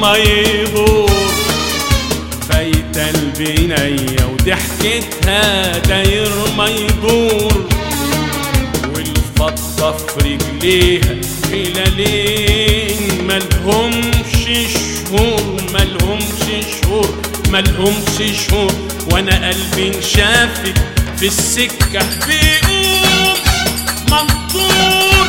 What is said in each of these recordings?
ما يغور فايت البنية وضحكتها داير ما يدور والفضة في رجليها هلالين مالهمش شهور مالهمش شهور مالهمش شهور. وأنا قلبي انشافت في السكة بيقول مقطوع.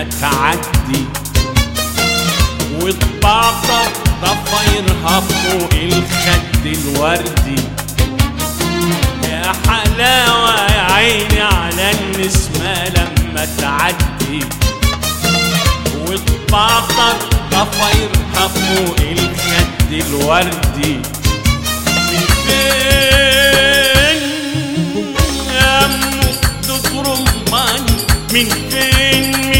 منها تعدي. والطاقة ضفيرها فوق الخد الوردي يا حلاوة يا عيني على النسمة لما تعدي. والطاقة ضفيرها فوق الخد الوردي من فين يا تضرب من فين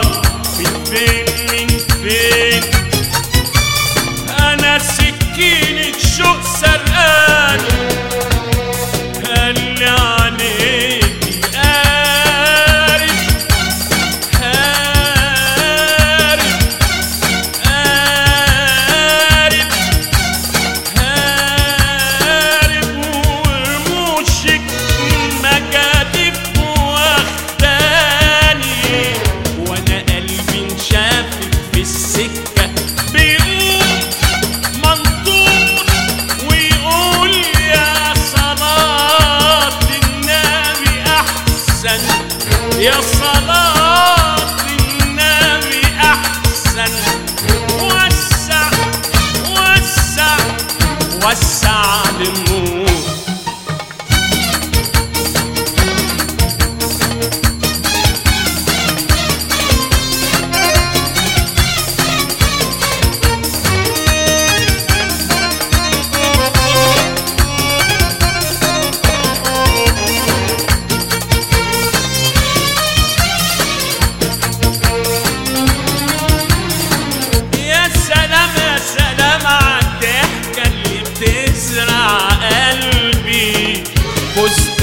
E a não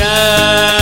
Manhã.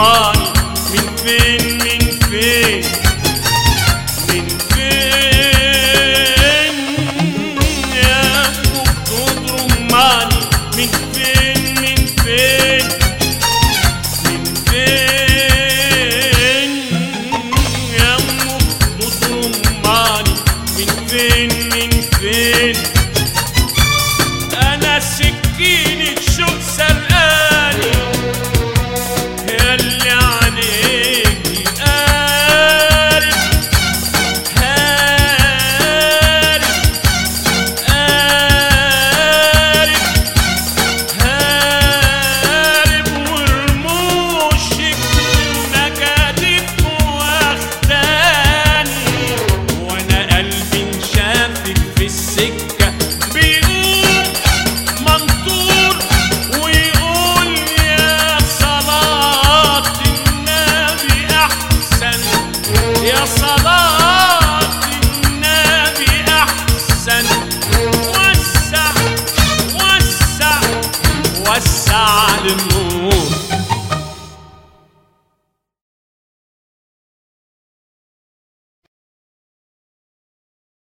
معي من فين من فين من فين يا بتضرب معي من فين من فين